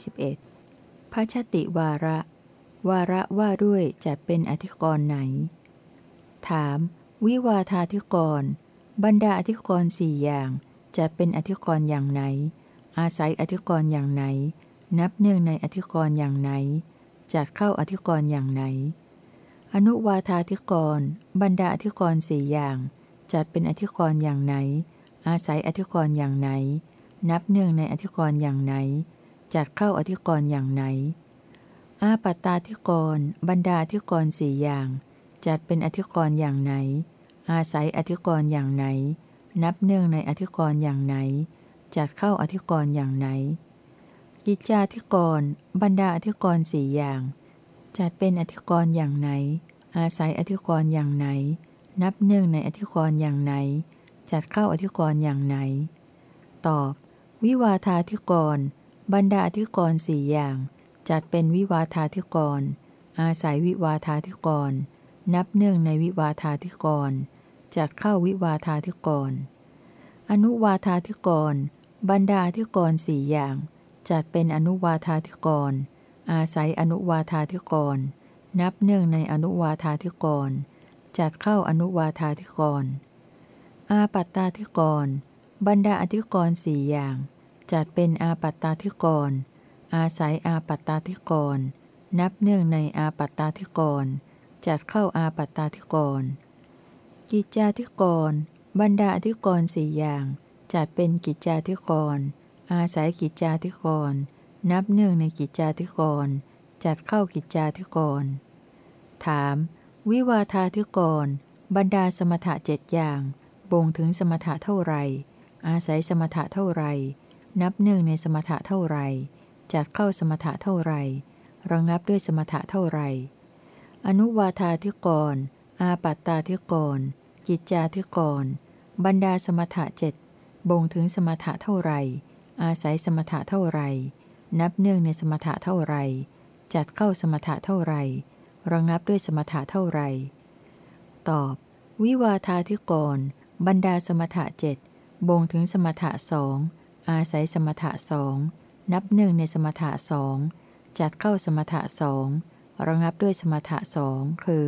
21พระชติวาระ วาระว่าด้วยจะเป็นอธิกรณ์ไหน ถาม วิวาธาธิกร บรรดาอธิกรณ์สี่อย่างจะเป็นอธิกรณ์อย่างไหน อาศัยอธิกรณ์อย่างไหน นับเนื่องในอธิกรณ์อย่างไหนจัดเข้าอธิกรณ์อย่างไหน อนุวาธาธิกร บรรดาอธิกรณ์สี่อย่างจัดเป็นอธิกรณ์อย่างไหน อาศัยอธิกรณ์อย่างไหน นับเนื่องในอธิกรณ์อย่างไหน จัดเข้าอธิกรณ์อย่างไหน อาปัตตาธิกรบรรดาธิกรณ์สี่อย่าง จัดเป็นอธิกรณ์อย่างไหน อาศัยอธิกรณ์อย่างไหน นับเนื่องในอธิกรณ์อย่างไหน จัดเข้าอธิกรณ์อย่างไหน กิจจาธิกรบรรดาอธิกรณ์สี่อย่าง จัดเป็นอธิกรณ์อย่างไหน อาศัยอธิกรณ์อย่างไหน นับเนื่องในอธิกรณ์อย่างไหน จัดเข้าอธิกรณ์อย่างไหน ตอบ วิวาธาธิกร บรรดาอธิกรณ์สี่อย่าง จัดเป็นวิวาธาธิกร อาศัยวิวาธาธิกร นับเนื่องในวิวาธาธิกรจัดเข้าวิวาธาธิกร อนุวาธาธิกร บรรดาธิกรสี่อย่าง จัดเป็นอนุวาธาธิกร อาศัยอนุวาธาธิกร นับเนื่องในอนุวาธาธิกรจัดเข้าอนุวาธาธิกร อาปัตตาธิกร บรรดาอธิกรสี่อย่าง จัดเป็นอาปัตตาธิกร อาศัยอาปัตตาธิกร นับเนื่องในอาปัตตาธิกร จัดเข้าอาปัตตาธิกร กิจจาธิกร บรรดาอธิกรสี่อย่าง จัดเป็นกิจจาธิกร อาศัยกิจจาธิกร นับเนื่องในกิจจาธิกร จัดเข้ากิจจาธิกร ถาม วิวาธาธิกร บรรดาสมถะเจ็ดอย่าง บ่งถึงสมถะเท่าไรอาศัยสมถะเท่าไร นับเนื่องในสมถะเท่าไรจัดเข้าสมถะเท่าไรระงับด้วยสมถะเท่าไรอนุวาธาธิกร อาปัตตาธิกร กิจจาธิกร บรรดาสมถะเจ็ดบ่งถึงสมถะเท่าไรอาศัยสมถะเท่าไรนับเนื่องในสมถะเท่าไรจัดเข้าสมถะเท่าไรระงับด้วยสมถะเท่าไรตอบ วิวาทาธิกร บรรดาสมถะเจ็ดบ่งถึงสมถะสอง อาศัยสมถะสองนับหนึ่งในสมถะสองจัดเข้าสมถะสองระงับด้วยสมถะสองคือ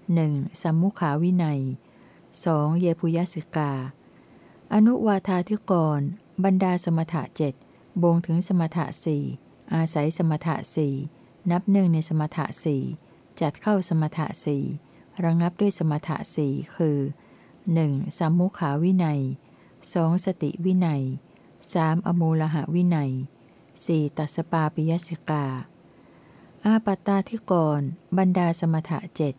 1. สัมมุขาวินัย 2. เยปุยสิกา อนุวาธาธิกร บรรดาสมถะเจ็ดบ่งถึงสมถะสี่อาศัยสมถะสี่นับหนึ่งในสมถะสี่จัดเข้าสมถะสี่ระงับด้วยสมถะสี่คือ 1. สัมมุขาวินัย 2. สติวินัย 3. อมูลหะวินัย 4. ตัสปาปิยสิกา อาปัตตาธิกร บรรดาสมถะเจ็ด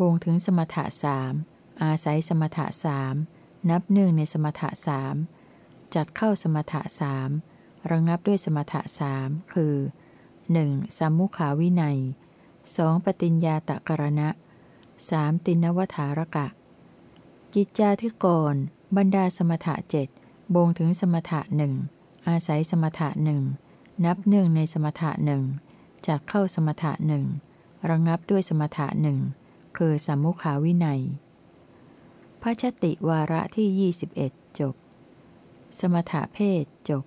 บ่งถึงสมถะสามอาศัยสมถะสามนับหนึ่งในสมถะสามจัดเข้าสมถะสามระงับด้วยสมถะสามคือ 1. สัมมุขาวินัย 2. ปฏิญญาตะกรณะ 3. ตินวถารกะ กิจจาธิกร บรรดาสมถะเจ็ด บ่งถึงสมถะหนึ่งอาศัยสมถะหนึ่งนับหนึ่งในสมถะหนึ่งจัดเข้าสมถะหนึ่งระงับด้วยสมถะหนึ่งคือสัมมุขาวินัยพระชติวาระที่ 21 จบ สมถะเพศจบ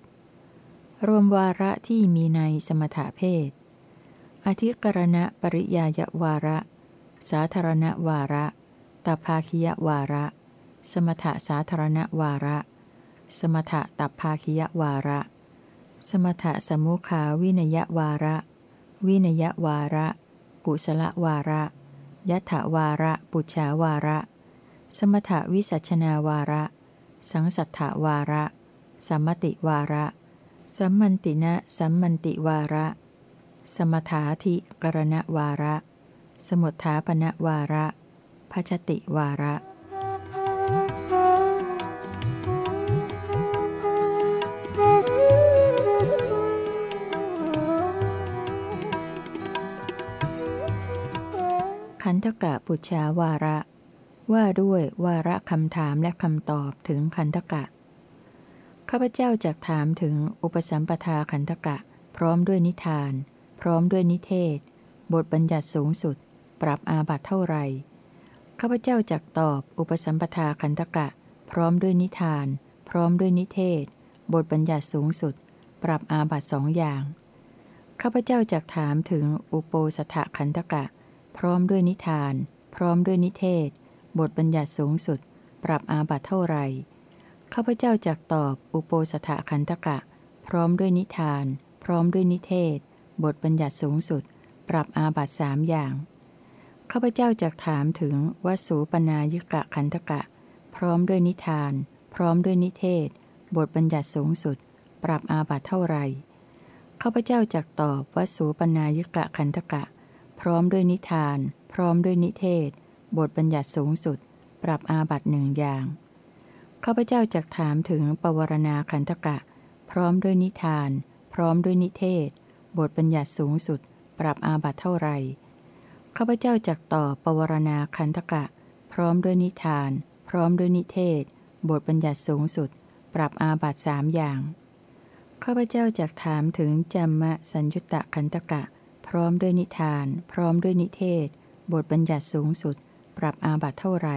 รวมวาระที่มีในสมถะเพศ อธิกรณะปริยายวาระ สาธารณวาระตภาคิยวาระ สมถะสาธารณวาระ สมถะตับภาคิยวาระ สมถะสมุขาวินยวาระ วินยวาระ กุศลวาระยัตถวาระปุจฉาวาระ สมถวิสัชนาวาระ สังสัทธวาระ สัมมติวาระ สัมมันตินะสัมมันติวาระ สมถาธิกรณวาระ สมุทฐาปณวาระพัชติวาระ ขันธกะปุชาวาระ ว่าด้วยวาระคำถามและคำตอบถึงขันธกะ ข้าพเจ้าจะถามถึงอุปสัมปทาขันธกะ พร้อมด้วยนิทาน พร้อมด้วยนิเทศ บทบัญญัติสูงสุด ปรับอาบัติเท่าไหร่ข้าพเจ้าจักตอบอุปสัมปทาขันธกะ พร้อมด้วยนิทาน พร้อมด้วยนิเทศ บทบัญญัติสูงสุด ปรับอาบัติสองอย่าง ข้าพเจ้าจะถามถึงอุโปสถขันธกะ พร้อมด้วยนิทาน พร้อมด้วยนิเทศ บทบัญญัติสูงสุด ปรับอาบัติเท่าไหร่ข้าพเจ้าจะตอบอุโปสถขันธกะ พร้อมด้วยนิทาน พร้อมด้วยนิเทศ บทบัญญัติสูงสุด ปรับอาบัตสามอย่างข้าพเจ้าจะถามถึงวสูปนายิกะขันธกะ พร้อมด้วยนิทาน พร้อมด้วยนิเทศ บทบัญญัติสูงสุด ปรับอาบัตเท่าไหร่ข้าพเจ้าจักตอบวสูปนายิกะขันธกะ พร้อมด้วยนิทาน พร้อมด้วยนิเทศ บทบัญญัติสูงสุด ปรับอาบัตหนึ่งอย่าง ข้าพเจ้าจักถามถึงปวารณาขันธกะ พร้อมด้วยนิทาน พร้อมด้วยนิเทศ บทบัญญัติสูงสุด ปรับอาบัตเท่าไหร่ข้าพเจ้าจักตอบปวารณาขันธกะ พร้อมด้วยนิทาน พร้อมด้วยนิเทศ บทบัญญัติสูงสุด ปรับอาบัตสามอย่างข้าพเจ้าจักถามถึงจัมมะสัญญุตะขันตกะ พร้อมด้วยนิทาน พร้อมด้วยนิเทศ บทบัญญัติสูงสุด ปรับอาบัตเท่าไร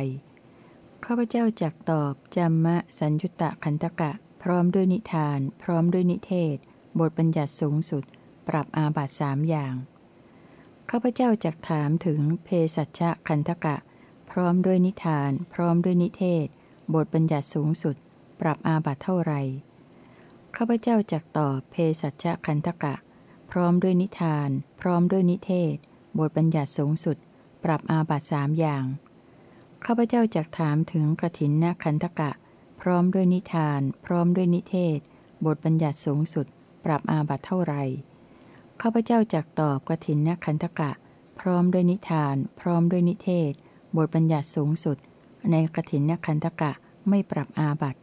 ข้าพเจ้าจักตอบจัมมะสัญญุตะขันตกะ พร้อมด้วยนิทาน พร้อมด้วยนิเทศ บทบัญญัติสูงสุด ปรับอาบัตสามอย่างข้าพเจ้าจักถามถึงเพสัชะขันตกะ พร้อมด้วยนิทาน พร้อมด้วยนิเทศ บทบัญญัติสูงสุด ปรับอาบัตเท่าไรข้าพเจ้าจักตอบเพสัชคันธกะ พร้อมด้วยนิทาน พร้อมด้วยนิเทศ บทบัญญัติสูงสุด ปรับอาบัตสามอย่าง ข้าพเจ้าจักถามถึงกถินนคันธกะ พร้อมด้วยนิทาน พร้อมด้วยนิเทศ บทบัญญัติสูงสุด ปรับอาบัตเท่าไหร่ข้าพเจ้าจักตอบกถินนคันธกะ พร้อมด้วยนิทาน พร้อมด้วยนิเทศ บทบัญญัติสูงสุด ในกถินนคันธกะไม่ปรับอาบัติ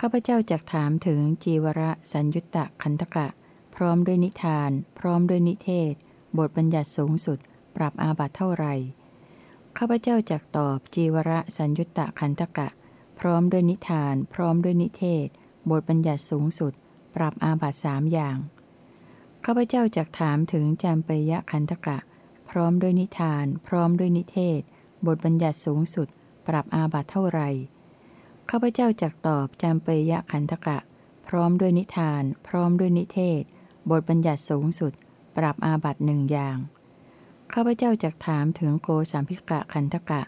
ข้าพเจ้าจักถามถึงจีวรสัญยุตตะคันตกะ พร้อมด้วยนิทาน พร้อมด้วยนิเทศ บทบัญญัติสูงสุด ปรับอาบัตเท่าไหร่ข้าพเจ้าจักตอบจีวรสัญยุตตะคันตกะ พร้อมด้วยนิทาน พร้อมด้วยนิเทศ บทบัญญัติสูงสุด ปรับอาบัตสามอย่างข้าพเจ้าจักถามถึงจามปยะคันตกะ พร้อมด้วยนิทาน พร้อมด้วยนิเทศ บทบัญญัติสูงสุด ปรับอาบัตเท่าไหร่ข้าพเจ้าจักตอบจำเปยะขันธกะ พร้อมด้วยนิทาน พร้อมด้วยนิเทศ บทบัญญัติสูงสุด ปรับอาบัตหนึ่งอย่าง ข้าพเจ้าจักถามถึงโกสามพิกะขันธกะ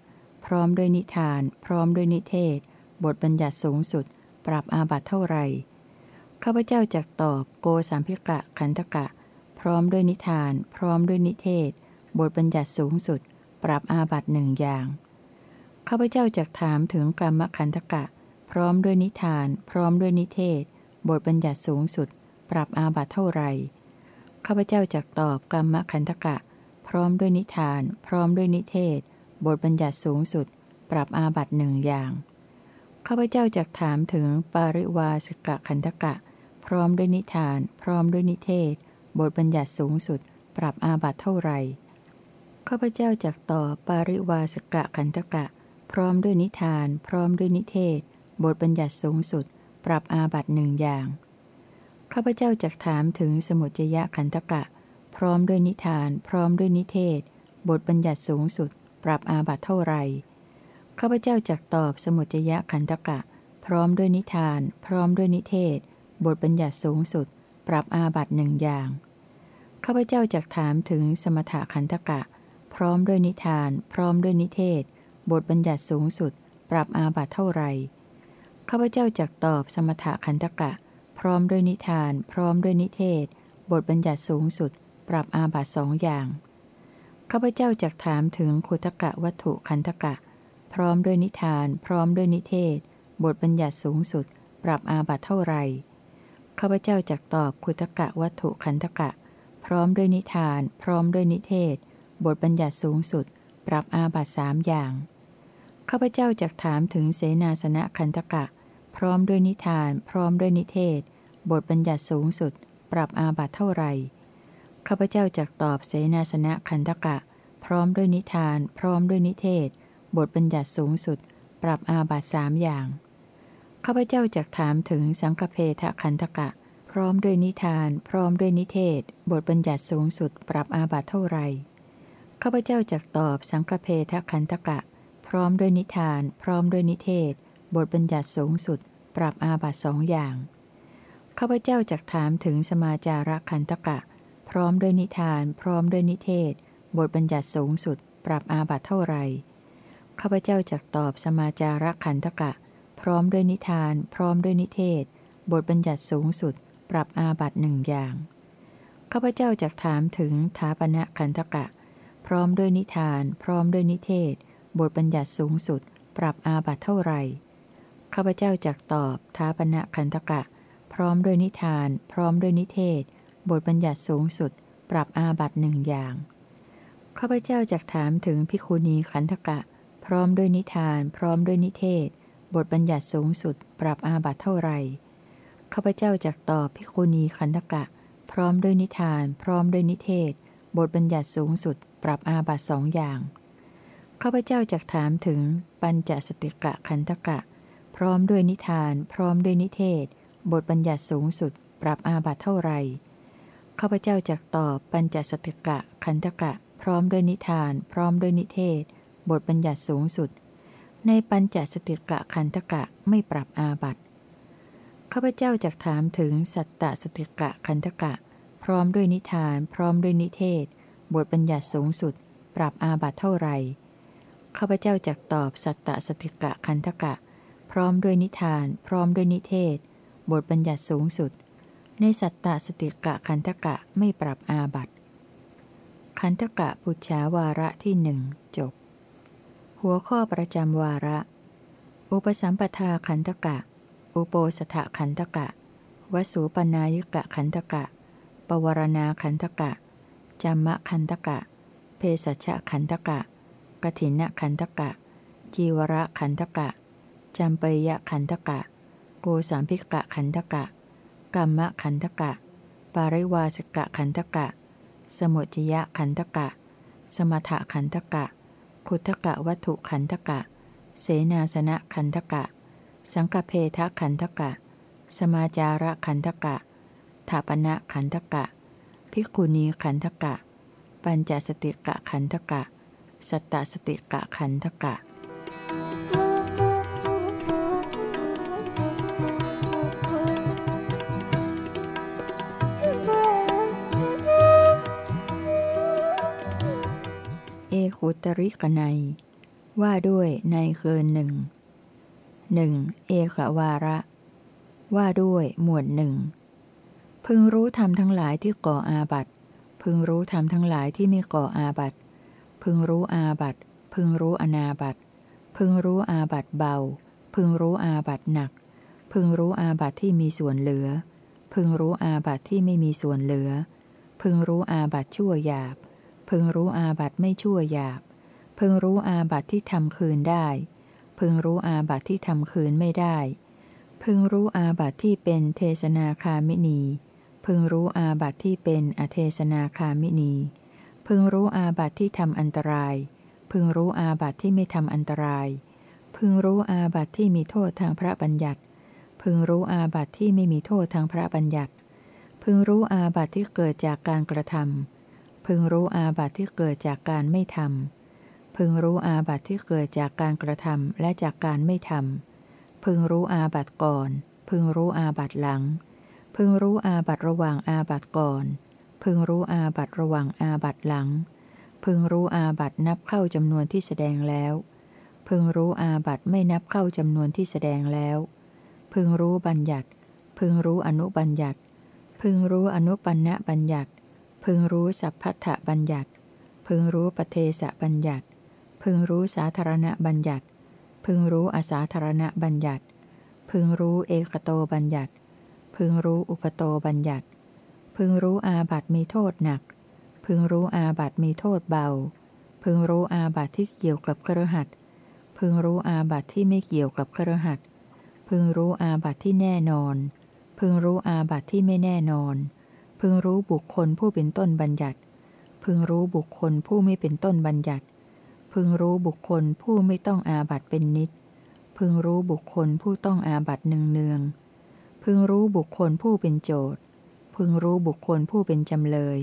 พร้อมด้วยนิทาน พร้อมด้วยนิเทศ บทบัญญัติสูงสุด ปรับอาบัตเท่าไรข้าพเจ้าจักตอบโกสามพิกะขันธกะ พร้อมด้วยนิทาน พร้อมด้วยนิเทศ บทบัญญัติสูงสุด ปรับอาบัตหนึ่งอย่าง ข้าพเจ้าจักถามถึงกรรมคันธกะ พร้อมด้วยนิทาน พร้อมด้วยนิเทศ บทบัญญัติสูงสุด ปรับอาบัตเท่าไรข้าพเจ้าจักตอบกรรมคันธกะ พร้อมด้วยนิทาน พร้อมด้วยนิเทศ บทบัญญัติสูงสุด ปรับอาบัตหนึ่งอย่างข้าพเจ้าจักถามถึงปาริวาสกะคันธกะ พร้อมด้วยนิทาน พร้อมด้วยนิเทศ บทบัญญัติสูงสุด ปรับอาบัตเท่าไรข้าพเจ้าจักตอบปาริวาสกะคันธกะ พร้อมด้วยนิทาน พร้อมด้วยนิเทศ บทบัญญัติสูงสุด ปรับอาบัตหนึ่งอย่าง ข้าพเจ้าจักถามถึงสมุจยะขันธกะ พร้อมด้วยนิทาน พร้อมด้วยนิเทศ บทบัญญัติสูงสุด ปรับอาบัตเท่าไรข้าพเจ้าจักตอบสมุจยะขันธกะ พร้อมด้วยนิทาน พร้อมด้วยนิเทศ บทบัญญัติสูงสุด ปรับอาบัตหนึ่งอย่างข้าพเจ้าจักถามถึงสมถะขันธกะ พร้อมด้วยนิทาน พร้อมด้วยนิเทศ บทบัญญัติสูงสุด ปรับอาบัตเท่าไรข้าพเจ้าจักตอบสมถะคันตกะ พร้อมด้วยนิทาน พร้อมด้วยนิเทศ บทบัญญัติสูงสุด ปรับอาบัตสองอย่างข้าพเจ้าจักถามถึงขุตกะวัตถุคันตกะ พร้อมด้วยนิทาน พร้อมด้วยนิเทศ บทบัญญัติสูงสุด ปรับอาบัตเท่าไหร่ข้าพเจ้าจักตอบขุตกะวัตถุคันตกะ พร้อมด้วยนิทาน พร้อมด้วยนิเทศ บทบัญญัติสูงสุด ปรับอาบัตสามอย่างข้าพเจ้าจักถามถึงเสนาสนะคันตกะ พร้อมด้วยนิทาน พร้อมด้วยนิเทศ บทบัญญัติสูงสุด ปรับอาบัตเท่าไหร่ข้าพเจ้าจักตอบเสนาสนะคันตกะ พร้อมด้วยนิทาน พร้อมด้วยนิเทศ บทบัญญัติสูงสุด ปรับอาบัตสามอย่างข้าพเจ้าจักถามถึงสังฆเพทะคันตกะ พร้อมด้วยนิทาน พร้อมด้วยนิเทศ บทบัญญัติสูงสุด ปรับอาบัตเท่าไหร่ข้าพเจ้าจักตอบสังฆเพทะคันตกะ พร้อมด้วยนิทาน พร้อมด้วยนิเทศ บทบัญญัติสูงสุด ปรับอาบัตสองอย่าง ข้าพเจ้าจักถามถึงสมาจาระคันตกะ พร้อมด้วยนิทาน พร้อมด้วยนิเทศ บทบัญญัติสูงสุด ปรับอาบัตเท่าไหร่ข้าพเจ้าจักตอบสมาจารขันธกะ พร้อมด้วยนิทาน พร้อมด้วยนิเทศ บทบัญญัติสูงสุด ปรับอาบัตหนึ่งอย่างข้าพเจ้าจักถามถึงถาปณะขันธกะ พร้อมด้วยนิทาน พร้อมด้วยนิเทศ บทบัญญัติสูงสุด ปรับอาบัตเท่าไหร่ ข้าพเจ้าจักตอบถาปณะขันธกะ พร้อมด้วยนิทาน พร้อมด้วยนิเทศ บทบัญญัติสูงสุด ปรับอาบัตหนึ่งอย่าง ข้าพเจ้าจักถามถึงพิคุณีขันธกะ พร้อมด้วยนิทาน พร้อมด้วยนิเทศ บทบัญญัติสูงสุด ปรับอาบัตเท่าไหร่ข้าพเจ้าจักตอบพิคุณีขันธกะ พร้อมด้วยนิทาน พร้อมด้วยนิเทศ บทบัญญัติสูงสุด ปรับอาบัตสองอย่างข้าพเจ้าจักถามถึงปัญจสติกะขันธกะ พร้อมด้วยนิทาน พร้อมด้วยนิเทศ บทบัญญัติสูงสุด ปรับอาบัตเท่าไหร่ข้าพเจ้าจักตอบปัญจสติกะ ขันธกะ พร้อมด้วยนิทาน พร้อมด้วยนิเทศ บทบัญญัติสูงสุด ในปัญจสติกะขันธกะไม่ปรับอาบัตข้าพเจ้าจักถามถึงสัตตสติกะขันธกะ พร้อมด้วยนิทาน พร้อมด้วยนิเทศ บทบัญญัติสูงสุด ปรับอาบัตเท่าไหร่ข้าพเจ้าจักตอบสัตตสติกะขันธกะ ร้อมด้วยนิทาน พร้อมด้วยนิเทศ บทบัญญัติสูงสุด ในสัตตสติกะขันธกะไม่ปรับอาบัตขันธกะปุจฉาวาระที่หนึ่งจบ หัวข้อประจำวาระ อุปสัมปทาขันธกะ อุโปสถขันธกะ วสูปนายกะขันธกะ ปวารณาขันธกะจัมมะขันธกะ เพศชะขันธกะกถินขันธกะ จีวระขันธกะ จำเปยะขันธกะ โกสามพิกะขันธกะ กรรมขันธกะ ปาริวาสกะขันธกะ สมุจยะขันธกะ สมถะขันธกะพุทกะวัตถุขันธกะ เสนาสนะขันธกะ สังกเพทะขันธกะ สมาจาระขันธกะถาปณะขันธกะ ภิกขุณีขันธกะ ปัญจสติกะขันธกะ สัตตสติกะขันธกะ ขุตริกนัย ว่าด้วยในเคืนหนึ่งหนึ่งเอกวาระ ว่าด้วยหมวดหนึ่งพึงรู้ธรรมทั้งหลายที่ก่ออาบัตพึงรู้ธรรมทั้งหลายที่ไม่ก่ออาบัตพึงรู้อาบัตพึงรู้อนาบัตพึงรู้อาบัตเบา พึงรู้อาบัตหนัก พึงรู้อาบัตที่มีส่วนเหลือ พึงรู้อาบัตที่ไม่มีส่วนเหลือ พึงรู้อาบัตชั่วหยาบ พึงรู้อาบัตไม่ชั่วหยาบ พึงรู้อาบัตที่ทำคืนได้ พึงรู้อาบัตที่ทำคืนไม่ได้ พึงรู้อาบัตที่เป็นเทศนาคามินี พึงรู้อาบัตที่เป็นอเทศนาคามินี พึงรู้อาบัติที่ทำอันตราย พึงรู้อาบัติที่ไม่ทำอันตราย พึงรู้อาบัติที่มีโทษทางพระบัญญัติ พึงรู้อาบัติที่ไม่มีโทษทางพระบัญญัติ พึงรู้อาบัติที่เกิดจากการกระทำ พึงรู้อาบัติที่เกิดจากการไม่ทำพึงรู้อาบัติที่เกิดจากการกระทำและจากการไม่ทำพึงรู้อาบัติก่อน พึงรู้อาบัติหลัง พึงรู้อาบัติระหว่างอาบัติก่อน พึงรู้อาบัติระหวังอาบัติหลัง พึงรู้อาบัตินับเข้าจำนวนที่แสดงแล้ว พึงรู้อาบัติไม่นับเข้าจำนวนที่แสดงแล้ว พึงรู้บัญญัติ พึงรู้อนุบัญญัติ พึงรู้อนุปันนะบัญญัติ พึงรู้สัพพัทธบัญญัติ พึงรู้ปเทสะบัญญัติ พึงรู้สาธารณบัญญัติ พึงรู้อาสาธารณบัญญัติ พึงรู้เอกโตบัญญัติ พึงรู้อุปโตบัญญัติ พึงรู้อาบัตมีโทษหนัก พึงรู้อาบัตมีโทษเบา พึงรู้อาบัตที่เกี่ยวกับเครหัดพึงรู้อาบัตที่ไม่เกี่ยวกับเครหัดพึงรู้อาบัตที่แน่นอน พึงรู้อาบัตที่ไม่แน่นอน พึงรู้บุคคลผู้เป็นต้นบัญญัติ พึงรู้บุคคลผู้ไม่เป็นต้นบัญญัติ พึงรู้บุคคลผู้ไม่ต้องอาบัตเป็นนิด พึงรู้บุคคลผู้ต้องอาบัตเนืองเนือง พึงรู้บุคคลผู้เป็นโจทย์ พึงรู้บุคคลผู้เป็นจำเลย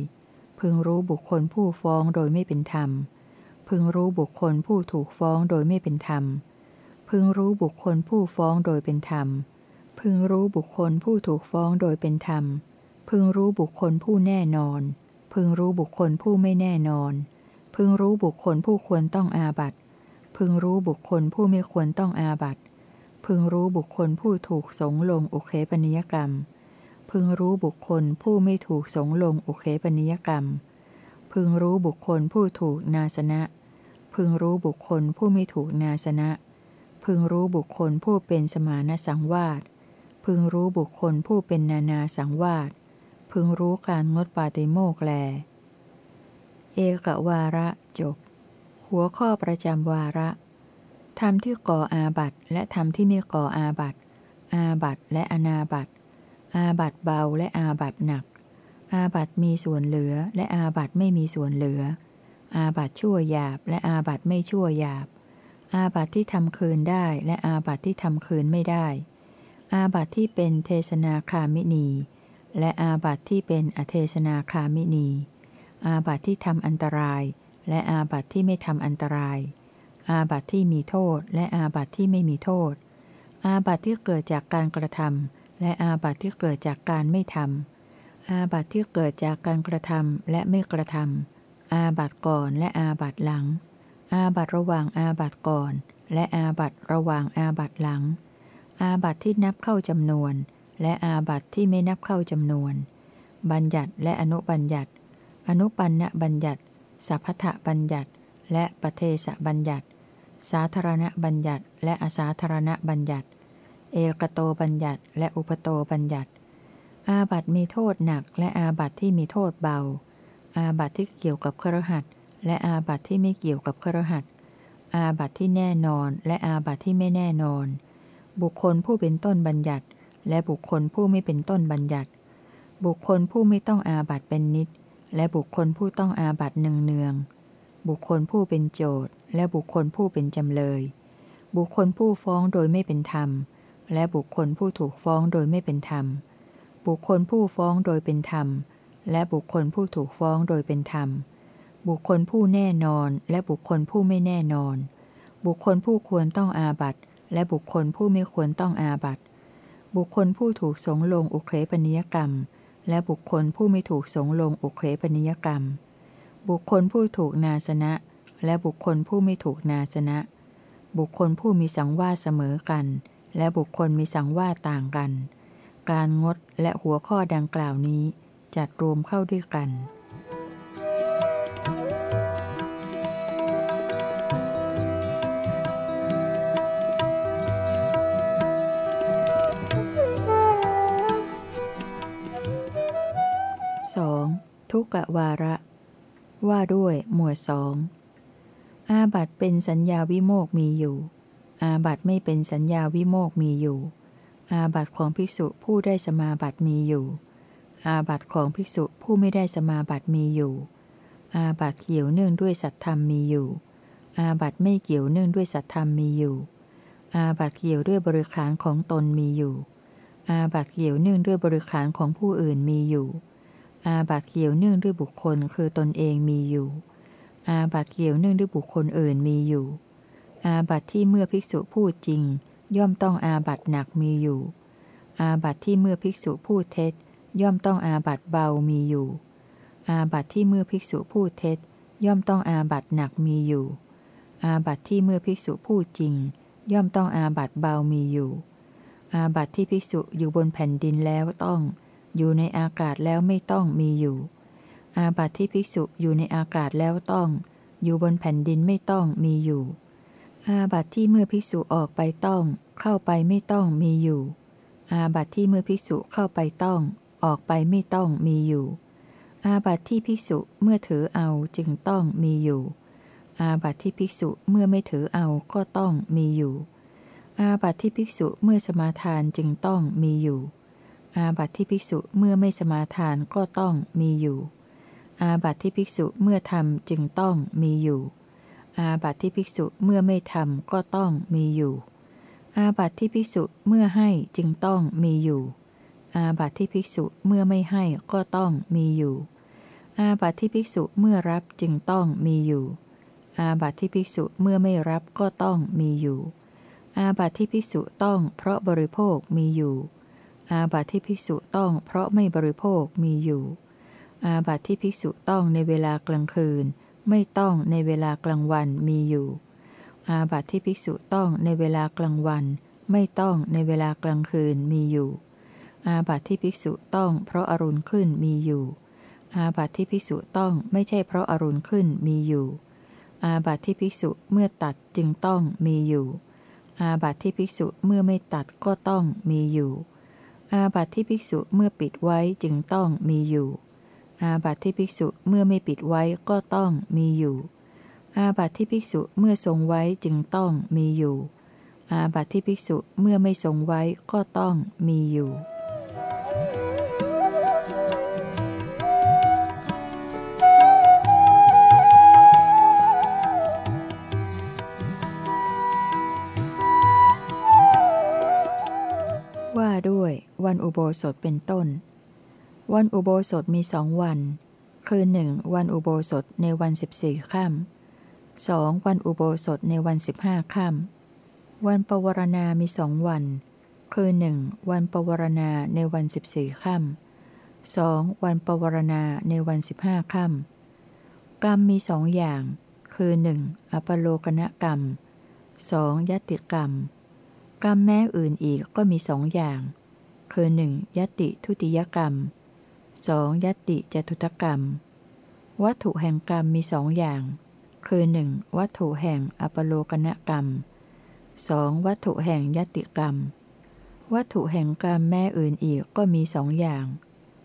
พึงรู้บุคคลผู้ฟ้องโดยไม่เป็นธรรม พึงรู้บุคคลผู้ถูกฟ้องโดยไม่เป็นธรรม พึงรู้บุคคลผู้ฟ้องโดยเป็นธรรม พึงรู้บุคคลผู้ถูกฟ้องโดยเป็นธรรม พึงรู้บุคคลผู้แน่นอน พึงรู้บุคคลผู้ไม่แน่นอน พึงรู้บุคคลผู้ควรต้องอาบัตพึงรู้บุคคลผู้ไม่ควรต้องอาบัตพึงรู้บุคคลผู้ถูกสงลงอุเคปนิยกรรม พึงรู้บุคคลผู้ไม่ถูกสงลงอุเคปนิยกรรม พึงรู้บุคคลผู้ถูกนาสนะ พึงรู้บุคคลผู้ไม่ถูกนาสนะ พึงรู้บุคคลผู้เป็นสมานสังวาส พึงรู้บุคคลผู้เป็นนานาสังวาส พึงรู้การงดปาติโมกแล เอกวาระจบ หัวข้อประจำวาระธรรมที่ก่ออาบัตและธรรมที่ไม่ก่ออาบัตอาบัตและอนาบัตอาบัตเบาและอาบัตหนัก อาบัตมีส่วนเหลือและอาบัตไม่มีส่วนเหลือ อาบัตชั่วหยาบและอาบัตไม่ชั่วหยาบ อาบัตที่ทำคืนได้และอาบัตที่ทำคืนไม่ได้ อาบัตที่เป็นเทศนาคามินี และอาบัตที่เป็นอเทศนาคามินี อาบัตที่ทำอันตราย และอาบัตที่ไม่ทำอันตราย อาบัติที่มีโทษ และอาบัติที่ไม่มีโทษ อาบัติที่เกิดจากการกระทำและอาบัติที่เกิดจากการไม่ทำอาบัติที่เกิดจากการกระทำและไม่กระทำอาบัติก่อนและอาบัติหลัง อาบัติระหว่างอาบัติก่อน และอาบัติระหว่างอาบัติหลัง อาบัติที่นับเข้าจำนวน และอาบัติที่ไม่นับเข้าจำนวน บัญญัติและอนุบัญญัติ อนุปันนบัญญัติ สัพพะบัญญัติ และปเทสบัญญัติ สาธารณบัญญัติ และอสาธารณบัญญัติ เอกโตบัญญัติ และอุปโตบัญญัติ อาบัตมีโทษหนัก และอาบัตที่มีโทษเบา อาบัตที่เกี่ยวกับครหัสและอาบัตที่ไม่เกี่ยวกับครหัสอาบัตที่แน่นอนและอาบัตที่ไม่แน่นอน บุคคลผู้เป็นต้นบัญญัติ และบุคคลผู้ไม่เป็นต้นบัญญัติ บุคคลผู้ไม่ต้องอาบัตเป็นนิด และบุคคลผู้ต้องอาบัตเนืองเนืองบุคคลผู้เป็นโจทย์และบุคคลผู้เป็นจำเลย บุคคลผู้ฟ้องโดยไม่เป็นธรรม และบุคคลผู้ถูกฟ้องโดยไม่เป็นธรรม บุคคลผู้ฟ้องโดยเป็นธรรม และบุคคลผู้ถูกฟ้องโดยเป็นธรรม บุคคลผู้แน่นอนและบุคคลผู้ไม่แน่นอน บุคคลผู้ควรต้องอาบัตและบุคคลผู้ไม่ควรต้องอาบัต บุคคลผู้ถูกสงลงอุเคปนิยกรรม และบุคคลผู้ไม่ถูกสงลงอุเคปนิยกรรม บุคคลผู้ถูกนาสนะ และบุคคลผู้ไม่ถูกนาสนะ บุคคลผู้มีสังวาสเสมอกัน และบุคคลมีสังวาต่างกัน การงดและหัวข้อดังกล่าวนี้จัดรวมเข้าด้วยกัน ทุกวาระ ว่าด้วยหมวดสองอาบัตเป็นสัญญาวิโมกมีอยู่ อาบัตไม่เป็นสัญญาวิโมกมีอยู่ อาบัตของภิกษุผู้ได้สมาบัตมีอยู่ อาบัตของภิกษุผู้ไม่ได้สมาบัตมีอยู่ อาบัตเกี่ยวเนื่องด้วยสัตธรรมมีอยู่ อาบัตไม่เกี่ยวเนื่องด้วยสัตธรรมมีอยู่ อาบัตเกี่ยวด้วยบริขารของตนมีอยู่ อาบัตเกี่ยวเนื่องด้วยบริขารของผู้อื่นมีอยู่ อาบัตเกี่ยวเนื่องด้วยบุคคลคือตนเองมีอยู่ อาบัตเกี่ยวเนื่องด้วยบุคคลอื่นมีอยู่ อาบัตที่เมื่อภิกษุพูดจริง ย่อมต้องอาบัตหนักมีอยู่ อาบัตที่เมื่อภิกษุพูดเท็จ ย่อมต้องอาบัตเบามีอยู่ อาบัตที่เมื่อภิกษุพูดเท็จ ย่อมต้องอาบัตหนักมีอยู่ อาบัตที่เมื่อภิกษุพูดจริง ย่อมต้องอาบัตเบามีอยู่ อาบัตที่ภิกษุอยู่บนแผ่นดินแล้วต้อง อยู่ในอากาศแล้วไม่ต้องมีอยู่ อาบัติที่ภิกษุอยู่ในอากาศแล้วต้อง อยู่บนแผ่นดินไม่ต้องมีอยู่ อาบัติที่เมื่อภิกษุออกไปต้อง เข้าไปไม่ต้องมีอยู่ อาบัติที่เมื่อภิกษุเข้าไปต้อง ออกไปไม่ต้องมีอยู่ อาบัติที่ภิกษุเมื่อถือเอาจึงต้องมีอยู่ อาบัติที่ภิกษุเมื่อไม่ถือเอาก็ต้องมีอยู่ อาบัติที่ภิกษุเมื่อสมาทานจึงต้องมีอยู่ อาบัติที่ภิกษุเมื่อไม่สมาทานก็ต้องมีอยู่ อาบัติที่ภิกษุเมื่อทำจึงต้องมีอยู่ อาบัติที่ภิกษุเมื่อไม่ทำก็ต้องมีอยู่ อาบัติที่ภิกษุเมื่อให้จึงต้องมีอยู่ อาบัติที่ภิกษุเมื่อไม่ให้ก็ต้องมีอยู่ อาบัติที่ภิกษุเมื่อรับจึงต้องมีอยู่ อาบัติที่ภิกษุเมื่อไม่รับก็ต้องมีอยู่ อาบัติที่ภิกษุต้องเพราะบริโภคมีอยู่ อาบัติที่ภิกษุต้องเพราะไม่บริโภคมีอยู่ อาบัติที่ภิกษุต้องในเวลากลางคืน ไม่ต้องในเวลากลางวันมีอยู่ อาบัติที่ภิกษุต้องในเวลากลางวัน ไม่ต้องในเวลากลางคืนมีอยู่ อาบัติที่ภิกษุต้องเพราะอรุณขึ้นมีอยู่ อาบัติที่ภิกษุต้องไม่ใช่เพราะอรุณขึ้นมีอยู่ อาบัติที่ภิกษุเมื่อตัดจึงต้องมีอยู่ อาบัติที่ภิกษุเมื่อไม่ตัดก็ต้องมีอยู่ อาบัติที่ภิกษุเมื่อปิดไว้จึงต้องมีอยู่ อาบัติที่ภิกษุเมื่อไม่ปิดไว้ก็ต้องมีอยู่ อาบัติที่ภิกษุเมื่อทรงไว้จึงต้องมีอยู่ อาบัติที่ภิกษุเมื่อไม่ทรงไว้ก็ต้องมีอยู่ ด้วย วันอุโบสถเป็นต้น วันอุโบสถมีสองวัน คือหนึ่งวันอุโบสถในวันสิบสี่ค่ำสองวันอุโบสถในวันสิบห้าค่ำวันปวารณามีสองวัน คือหนึ่งวันปวารณาในวันสิบสี่ค่ำสองวันปวารณาในวันสิบห้าค่ำกรรมมีสองอย่าง คือหนึ่งอปโลกนกรรมสองยติกรรม กรรมแม้อื่นอีกก็มีสองอย่าง คือหนึ่งยติทุติยกรรมสองยติจตุตกรรม วัตถุแห่งกรรมมีสองอย่าง คือหนึ่งวัตถุแห่งอปโลกนกรรมสองวัตถุแห่งยติกรรม วัตถุแห่งกรรมแม่อื่นอีกก็มีสองอย่าง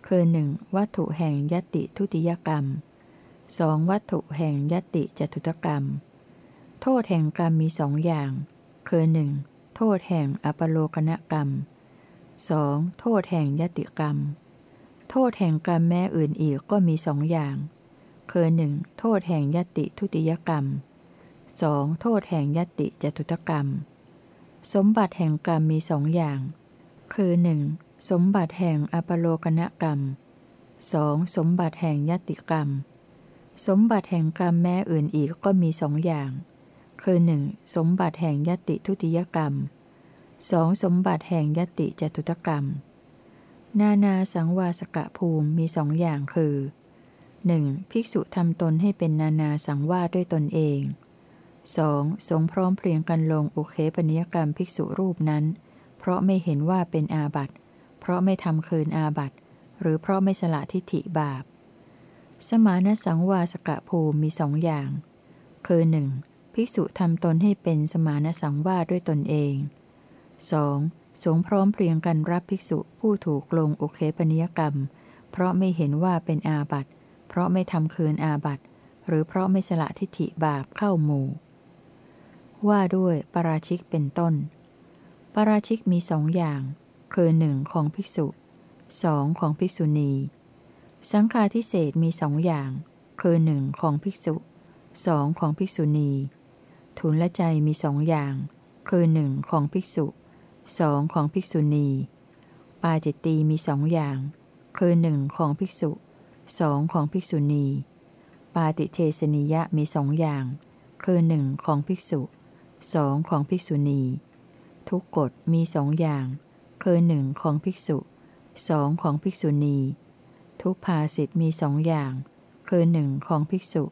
คือหนึ่งวัตถุแห่งยติทุติยกรรมสองวัตถุแห่งยติจตุตกรรม โทษแห่งกรรมมีสองอย่าง คือหนึ่ง โทษแห่งอปโลกนกรรมสองโทษแห่งยติกรรม โทษแห่งกรรมแม้อื่นอีกก็มีสองอย่าง คือหนึ่งโทษแห่งยติทุติยกรรมสองโทษแห่งยติจตุตกรรม สมบัติแห่งกรรมมีสองอย่าง คือหนึ่งสมบัติแห่งอปโลกนกรรมสองสมบัติแห่งยติกรรม สมบัติแห่งกรรมแม้อื่นอีกก็มีสองอย่าง คือหนึ่งสมบัติแห่งยติทุติยกรรมสองสมบัติแห่งยติจตุตกรรม นานาสังวาสกะภูมิมีสองอย่างคือ 1. ภิกษุทำตนให้เป็นนานาสังวาสด้วยตนเอง 2. สงพร้อมเพรียงกันลงอุเคปนิยกรรมภิกษุรูปนั้น เพราะไม่เห็นว่าเป็นอาบัติ เพราะไม่ทำคืนอาบัติ หรือเพราะไม่สละทิฏฐิบาป สมานสังวาสกะภูมิมีสองอย่าง คือ 1. ภิกษุทำตนให้เป็นสมานสังวาสด้วยตนเอง 2. สงพร้อมเพรียงกันรับภิกษุผู้ถูกลงโอเคปนิยกรรม เพราะไม่เห็นว่าเป็นอาบัติเพราะไม่ทำคืนอาบัติหรือเพราะไม่สละทิฏฐิบาปเข้าหมู่ ว่าด้วยปราชิกเป็นต้น ปราชิกมีสองอย่าง คือหนึ่งของภิกษุสองของภิกษุณี สังฆาทิเศษมีสองอย่าง คือหนึ่งของภิกษุสองของภิกษุณี ทุนละใจมีสองอย่าง คือหนึ่งของภิกษุสองของภิกษุณี ปาจิตตีมีสองอย่าง คือหนึ่งของภิกษุสองของภิกษุณี ปาติเทสนิยะมีสองอย่าง คือหนึ่งของภิกษุสองของภิกษุณี ทุกกฎมีสองอย่าง คือหนึ่งของภิกษุสองของภิกษุณี ทุกภาสิทธ์มีสองอย่าง คือหนึ่งของภิกษุ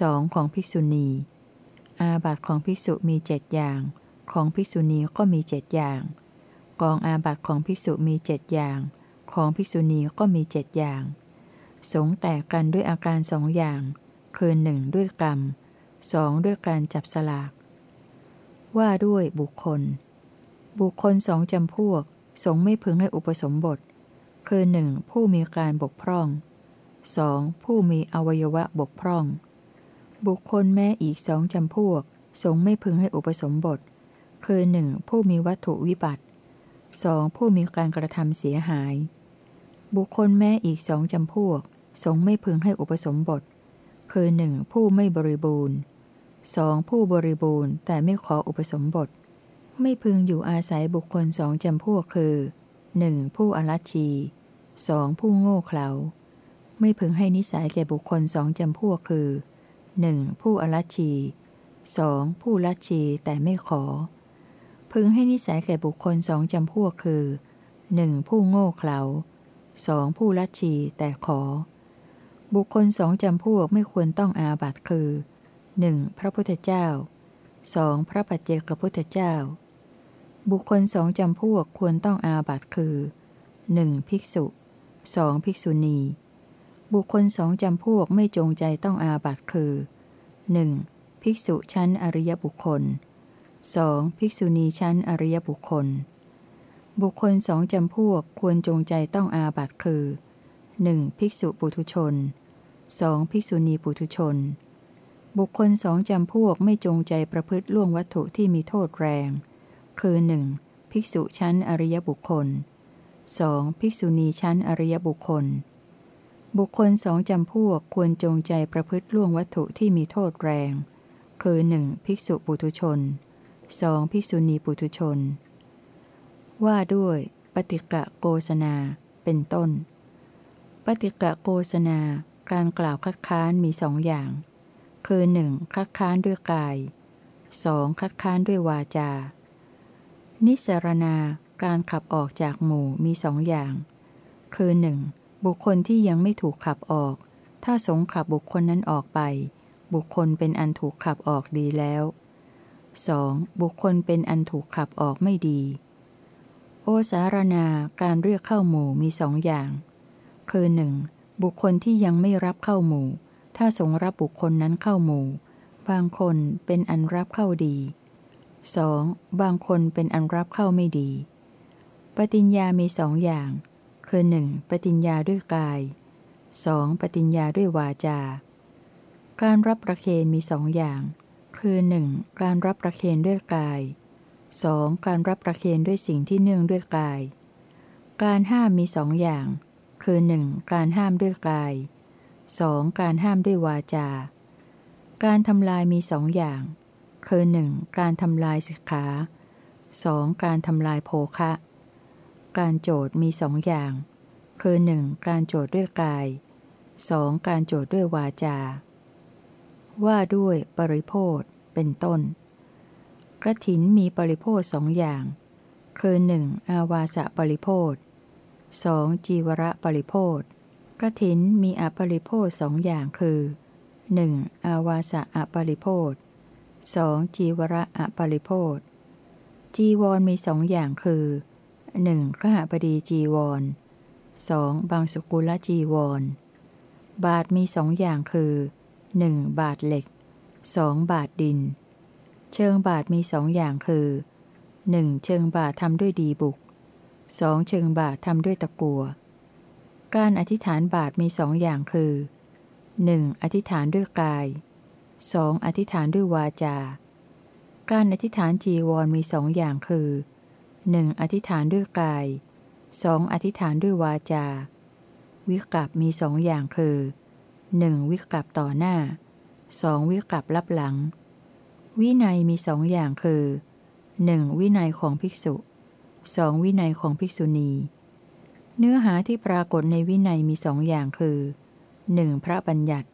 สองของภิกษุณี อาบัตของภิกษุมีเจ็ดอย่าง ของภิกษุณีก็มีเจ็ดอย่าง กองอาบัตของภิกษุมีเจ็ดอย่าง ของภิกษุณีก็มีเจ็ดอย่าง สงแตกกันด้วยอาการสองอย่าง คือหนึ่งด้วยกรรมสองด้วยการจับสลาก ว่าด้วยบุคคล บุคคลสองจำพวก สงไม่พึงให้อุปสมบท คือหนึ่งผู้มีการบกพร่องสองผู้มีอวัยวะบกพร่อง บุคคลแม้อีกสองจำพวก สงไม่พึงให้อุปสมบท คือหนึ่งผู้มีวัตถุวิบัติสองผู้มีการกระทำเสียหาย บุคคลแม้อีกสองจำพวก สงไม่พึงให้อุปสมบท คือหนึ่งผู้ไม่บริบูรณ์สองผู้บริบูรณ์แต่ไม่ขออุปสมบท ไม่พึงอยู่อาศัยบุคคลสองจำพวกคือหนึ่งผู้อรัชีสองผู้โง่เขลา ไม่พึงให้นิสัยแก่บุคคลสองจำพวกคือ หนึ่งผู้อรัชชีสองผู้ลัชีแต่ไม่ขอ พึงให้นิสัยแก่บุคคลสองจำพวกคือ 1. ผู้โง่เขลาสองผู้ลัทธีแต่ขอ บุคคลสองจำพวกไม่ควรต้องอาบัตคือ 1. พระพุทธเจ้า 2. พระปัจเจกพุทธเจ้า บุคคลสองจำพวกควรต้องอาบัตคือ 1. ภิกษุ 2. ภิกษุณี บุคคลสองจำพวกไม่จงใจต้องอาบัตคือ 1. ภิกษุชั้นอริยบุคคล 2. ภิกษุณีชั้นอริยบุคคล บุคคลสองจำพวกควรจงใจต้องอาบัตคือ 1. ภิกษุปุถุชน 2. ภิกษุณีปุถุชน บุคคลสองจำพวกไม่จงใจประพฤติล่วงวัตถุที่มีโทษแรง คือ 1. ภิกษุชั้นอริยบุคคล 2. ภิกษุณีชั้นอริยบุคคล บุคคลสองจำพวกควรจงใจประพฤติล่วงวัตถุที่มีโทษแรง คือ 1. ภิกษุปุถุชน 2. ภิกษุณีปุถุชน ว่าด้วย ปฏิกะโกสนา เป็นต้น ปฏิกะโกสนา การกล่าวคัดค้านมีสองอย่าง คือ 1. คัดค้านด้วยกาย 2. คัดค้านด้วยวาจา นิสรณา การขับออกจากหมู่มีสองอย่าง คือ 1. บุคคลที่ยังไม่ถูกขับออก ถ้าสงขับบุคคลนั้นออกไป บุคคลเป็นอันถูกขับออกดีแล้ว 2. บุคคลเป็นอันถูกขับออกไม่ดี โอสารณาการเรียกเข้าหมู่มีสองอย่าง คือ 1. บุคคลที่ยังไม่รับเข้าหมู่ ถ้าสงรับบุคคลนั้นเข้าหมู่ บางคนเป็นอันรับเข้าดี 2. บางคนเป็นอันรับเข้าไม่ดี ปฏิญญามีสองอย่าง คือ 1. ปฏิญญาด้วยกาย 2. ปฏิญญาด้วยวาจา การรับประเคนมีสองอย่าง คือ 1. การรับประเคนด้วยกาย 2. การรับประเคนด้วยสิ่งที่เนื่องด้วยกาย การห้ามมีสองอย่าง คือ 1. การห้ามด้วยกาย 2. การห้ามด้วยวาจา การทำลายมีสองอย่าง คือ 1. การทำลายสิกขา 2. การทำลายโภคะ การโจทย์มีสองอย่าง คือ 1. การโจทย์ด้วยกาย 2. การโจทย์ด้วยวาจา ว่าด้วยปริโภทเป็นต้น กระถินมีปริโภทสองอย่าง คือ 1. อาวาสะปริโภท 2. จีวระปริโภทกระถินมีอปริโภทสองอย่างคือ 1. อาวาสะอปริโภท 2. จีวระอปริโภทจีวรมีสองอย่างคือ 1. ขหบดีจีวร 2. บางสกุลจีวร บาทมีสองอย่างคือ 1. บาทเหล็ก 2. บาทดิน เชิงบาทมีสองอย่างคือ 1. เชิงบาททำด้วยดีบุก 2. เชิงบาททำด้วยตะกัว การอธิษฐานบาทมีสองอย่างคือ 1. อธิษฐานด้วยกาย 2. อธิษฐานด้วยวาจา การอธิษฐานจีวรมีสองอย่างคือ 1. หนึ่งอธิษฐานด้วยกาย 2. องอธิษฐานด้วยวาจา วิกัปมีสองอย่างคือ 1. วิกัปต่อหน้า 2. วิกัปรับหลัง วินัยมีสองอย่างคือ 1. วินัยของภิกษุ 2. วินัยของภิกษุณี เนื้อหาที่ปรากฏในวินัยมีสองอย่างคือ 1. พระบัญญัติ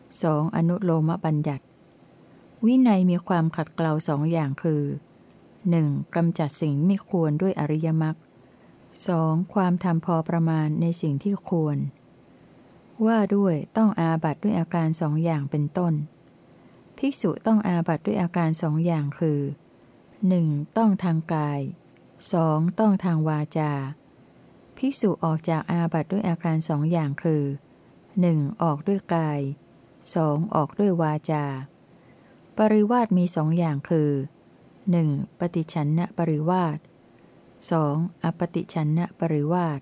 2. อนุโลมบัญญัติ วินัยมีความขัดเกลาสองอย่างคือ 1. กำจัดสิ่งไม่ควรด้วยอริยมรรค 2. ความทำพอประมาณในสิ่งที่ควร ว่าด้วยต้องอาบัตด้วยอาการสองอย่างเป็นต้น ภิกษุต้องอาบัตด้วยอาการสองอย่างคือ 1. ต้องทางกาย 2. ต้องทางวาจา ภิกษุออกจากอาบัตด้วยอาการสองอย่างคือ 1. ออกด้วยกาย 2. ออกด้วยวาจา ปริวาสมีสองอย่างคือ 1. ปฏิชันนปริวาส 2. อปฏิชันนปริวาส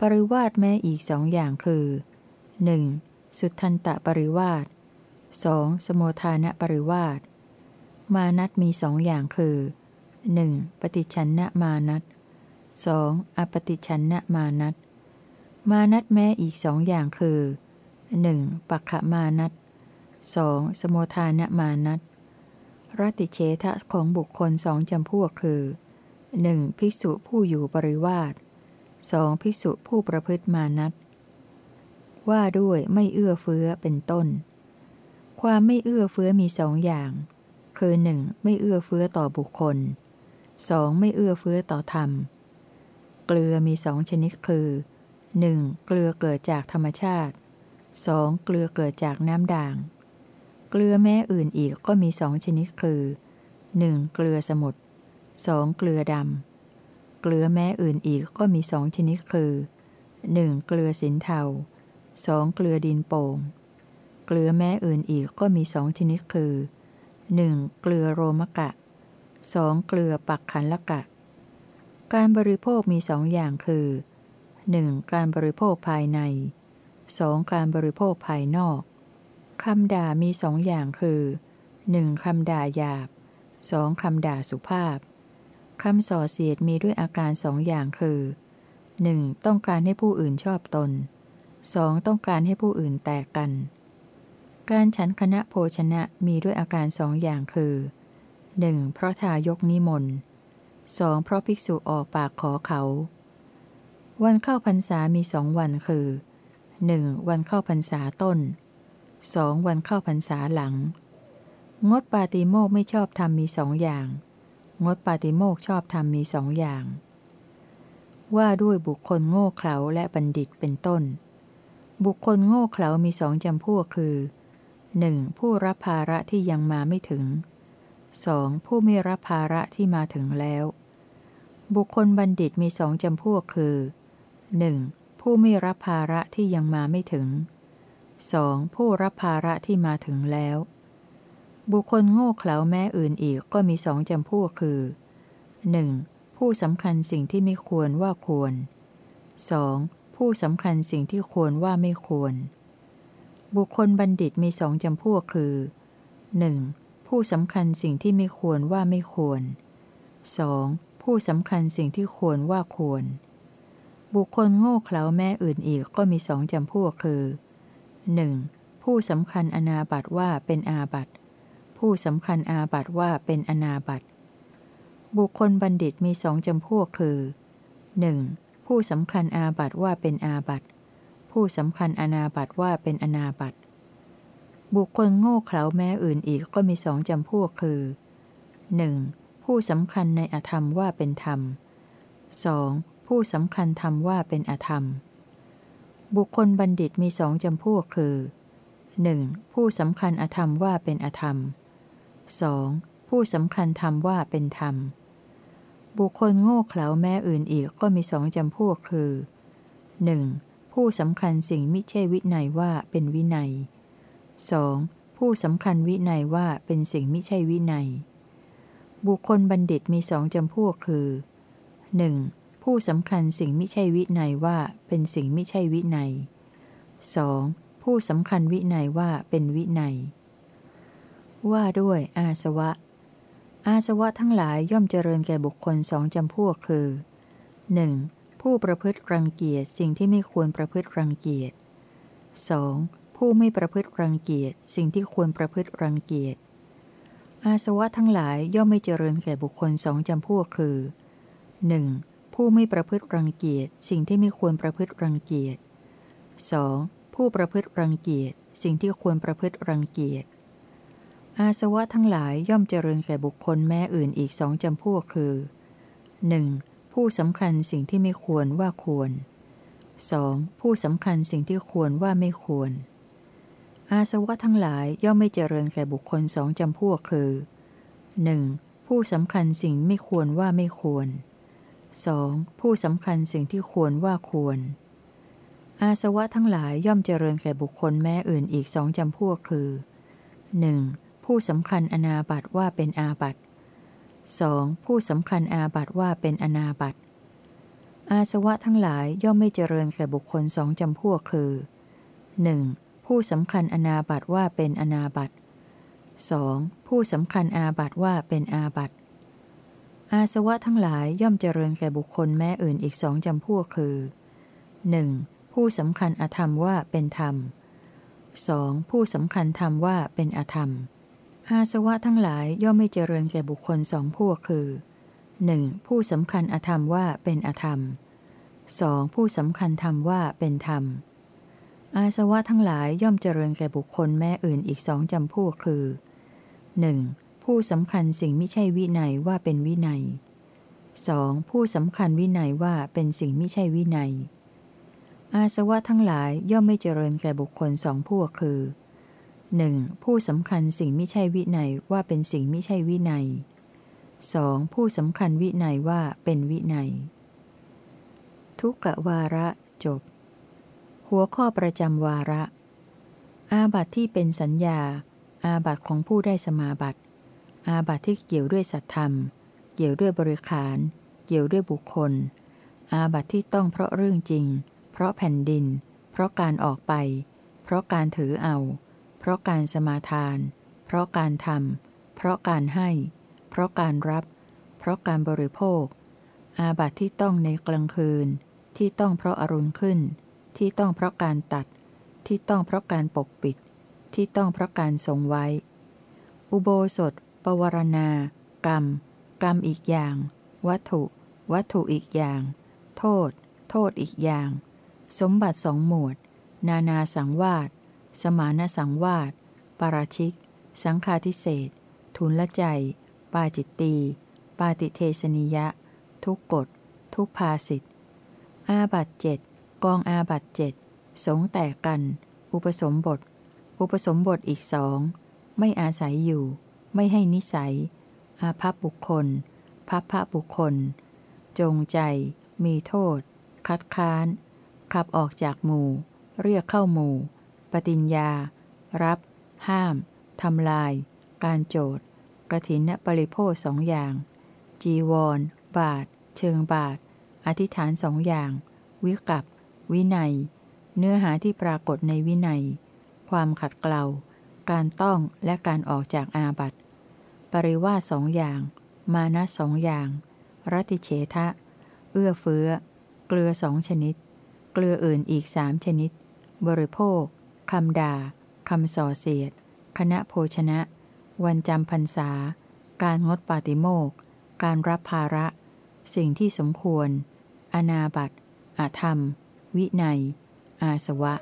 ปริวาสแม้อีกสองอย่างคือ 1. สุทันตะปริวาส 2. สมุทานะปริวาสมานัตมีสองอย่างคือ 1. ปฏิชันนมานัต 2. อปฏิชันนมานัตมานัตแม้อีกสองอย่างคือ 1. ปักขมานัต 2. สมุทานะมานัต รติเชทะของบุคคลสองจำพวกคือ 1. ภิกษุผู้อยู่ปริวาส 2. ภิกษุผู้ประพฤติมานัตว่าด้วยไม่เอื้อเฟื้อเป็นต้น ความไม่เอื้อเฟื้อมีสองอย่าง คือ 1. ไม่เอื้อเฟื้อต่อบุคคล 2. ไม่เอื้อเฟื้อต่อธรรม เกลือมีสองชนิดคือ 1. เกลือเกิดจากธรรมชาติ 2. เกลือเกิดจากน้ำด่าง เกลือแม้อื่นอีกก็มีสองชนิดคือ 1. เกลือสมุทร 2. เกลือดำ เกลือแม้อื่นอีกก็มีสองชนิดคือ 1. เกลือสินเทา 2. เกลือดินโป่ง เกลือแม้อื่นอีกก็มีสองชนิดคือ 1. เกลือโรมกะ 2. เกลือปักขันละกะ การบริโภคมีสองอย่างคือ 1. การบริโภคภายใน 2. การบริโภคภายนอก คำด่ามีสองอย่างคือ 1. คำด่าหยาบ 2. คำด่าสุภาพคำส่อเสียดมีด้วยอาการสองอย่างคือ 1. ต้องการให้ผู้อื่นชอบตน 2. ต้องการให้ผู้อื่นแตกกัน การฉันคณะโภชนะมีด้วยอาการสองอย่างคือ 1. เพราะทายกนิมนต์ 2. เพราะภิกษุออกปากขอเขา วันเข้าพรรษามีสองวันคือ 1. วันเข้าพรรษาต้น 2. วันเข้าพรรษาหลัง งดปาติโมกไม่ชอบทำมีสองอย่าง งดปาติโมกชอบทำมีสองอย่าง ว่าด้วยบุคคลโง่เขลาและบัณฑิตเป็นต้น บุคคลโง่เขลามีสองจำพวกคือ 1. ผู้รับภาระที่ยังมาไม่ถึง 2. ผู้ไม่รับภาระที่มาถึงแล้ว บุคคลบัณฑิตมีสองจำพวกคือ 1. ผู้ไม่รับภาระที่ยังมาไม่ถึง 2. ผู้รับภาระที่มาถึงแล้ว บุคคลโง่เขลาแม้อื่นอีกก็มีสองจำพวกคือ 1. ผู้สำคัญสิ่งที่ไม่ควรว่าควร 2. ผู้สำคัญสิ่งที่ควรว่าไม่ควร บุคคลบัณฑิตมีสองจำพวกคือ 1. ผู้สำคัญสิ่งที่ไม่ควรว่าไม่ควร 2. ผู้สำคัญสิ่งที่ควรว่าควร บุคคลโง่เขลาแม่อื่นอีกก็มีสองจำพวกคือ 1. ผู้สำคัญอนาบัตว่าเป็นอาบัตผู้สำคัญอาบัตว่าเป็นอนาบัตบุคคลบัณฑิตมีสองจำพวกคือ 1. ผู้สำคัญอาบัตว่าเป็นอาบัตผู้สำคัญอนาบัตว่าเป็นอนาบัตบุคคลโง่เขลาแม้อื่นอีกก็มีสองจำพวกคือ 1. ผู้สำคัญในอธรรมว่าเป็นธรรม 2. ผู้สำคัญธรรมว่าเป็นอธรรม บุคคลบัณฑิตมีสองจำพวกคือ 1. ผู้สำคัญอธรรมว่าเป็นอธรรม 2. ผู้สำคัญธรรมว่าเป็นธรรม บุคคลโง่เขลาแม้อื่นอีกก็มีสองจำพวกคือ 1. ผู้สำคัญสิ่งมิใช่วินัยว่าเป็นวินัย 2. ผู้สำคัญวินัยว่าเป็นสิ่งมิใช่วินัย บุคคลบัณฑิตมีสองจำพวกคือ 1. ผู้สำคัญสิ่งมิใช่วินัยว่าเป็นสิ่งมิใช่วินัย 2. ผู้สำคัญวินัยว่าเป็นวินัย ว่าด้วยอาสวะ อาสวะทั้งหลายย่อมเจริญแก่บุคคลสองจำพวกคือ 1. ผู้ประพฤติรังเกียจสิ่งที่ไม่ควรประพฤติรังเกียจ 2. ผู้ไม่ประพฤติรังเกียจสิ่งที่ควรประพฤติรังเกียจ อาสวะทั้งหลายย่อมไม่เจริญแก่บุคคลสองจำพวกคือ 1. ผู้ไม่ประพฤติรังเกียจสิ่งที่ไม่ควรประพฤติรังเกียจ 2. ผู้ประพฤติรังเกียจสิ่งที่ควรประพฤติรังเกียจ อาสวะทั้งหลายย่อมเจริญแก่บุคคลแม้อื่นอีกสองจำพวกคือ 1. ผู้สำคัญสิ่งที่ไม่ควรว่าควร 2. ผู้สำคัญสิ่งที่ควรว่าไม่ควร อาสวะทั้งหลายย่อมไม่เจริญแก่บุคคลสองจำพวกคือ 1. ผู้สำคัญสิ่งไม่ควรว่าไม่ควร 2. ผู้สำคัญสิ่งที่ควรว่าควร อาสวะทั้งหลายย่อมเจริญแก่บุคคลแม้อื่นอีกสองจำพวกคือ 1. ผู้สำคัญอนาบัตว่าเป็นอาบัต 2. ผู้สำคัญอาบัตว่าเป็นอนาบัตอาสวะทั้งหลายย่อมไม่เจริญแก่บุคคลสองจำพวกคือ 1. ผู้สำคัญอนาบัตว่าเป็นอนาบัต 2. ผู้สำคัญอาบัตว่าเป็นอาบัต อาสวะทั้งหลายย่อมเจริญแก่บุคคลแม้อื่นอีกสองจำพวกคือ 1. ผู้สำคัญอธรรมว่าเป็นธรรม 2. ผู้สำคัญธรรมว่าเป็นอธรรม อาสวะทั้งหลายย่อมไม่เจริญแก่บุคคลสองพวกคือ 1. ผู้สำคัญอธรรมว่าเป็นอธรรม 2. ผู้สำคัญธรรมว่าเป็นธรรม อาสวะทั้งหลายย่อมเจริญแก่บุคคลแม่อื่นอีกสองจำพวกคือ 1. ผู้สำคัญสิ่งไม่ใช่วินัยว่าเป็นวินัย 2. ผู้สำคัญวินัยว่าเป็นสิ่งไม่ใช่วินัย อาสวะทั้งหลายย่อมไม่เจริญแก่บุคคลสองพวกคือ 1. ผู้สำคัญสิ่งไม่ใช่วินัยว่าเป็นสิ่งไม่ใช่วินัย 2. ผู้สำคัญวินัยว่าเป็นวินัย ทุกกะวาระจบ หัวข้อประจำวาระ อาบัติที่เป็นสัญญา อาบัติของผู้ได้สมาบัติ อาบัติที่เกี่ยวด้วยสัตธรรม เกี่ยวด้วยบริขาร เกี่ยวด้วยบุคคล อาบัติที่ต้องเพราะเรื่องจริง เพราะแผ่นดิน เพราะการออกไป เพราะการถือเอา เพราะการสมาทาน เพราะการทำเพราะการให้ เพราะการรับ เพราะการบริโภค อาบัติที่ต้องในกลางคืน ที่ต้องเพราะอรุณขึ้น ที่ต้องเพราะการตัด ที่ต้องเพราะการปกปิด ที่ต้องเพราะการทรงไว้ อุโบสถ ปวารณา กรรม กรรมอีกอย่าง วัตถุ วัตถุอีกอย่าง โทษ โทษอีกอย่าง สมบัติสองหมวด นานาสังวาสสมานสังวาสปาราชิก สังฆาทิเศษทุนละใจ ปาจิตตี ปาติเทสนิยะ ทุกกฎ ทุกภาสิทธอาบัตเจ็ดกองอาบัตเจ็ดสงแตกกัน อุปสมบท อุปสมบทอีกสอง ไม่อาศัยอยู่ ไม่ให้นิสัย อาภัพบุคคล พัพพะบุคคล จงใจ มีโทษ คัดค้าน ขับออกจากหมู่ เรียกเข้าหมู่ ปฏิญญา รับ ห้าม ทำลาย การโจทย์กถินปริโภสองอย่าง จีวร บาท เชิงบาท อธิษฐานสองอย่าง วิกับวินัย เนื้อหาที่ปรากฏในวินัย ความขัดเกลา การต้องและการออกจากอาบัติ ปริวาสองอย่าง มานะสองอย่าง รัติเฉทะ เอื้อเฟื้อ เกลือสองชนิด เกลืออื่นอีกสามชนิด บริโภคคำด่าคำส่อเสียด คณะโภชนะ วันจำพรรษา การงดปาติโมกการรับภาระ สิ่งที่สมควร อนาบัตอาธรรม วินัย อาสวะ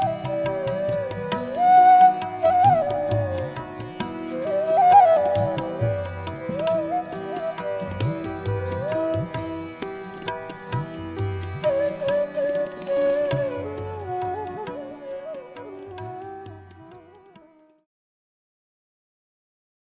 Thank you.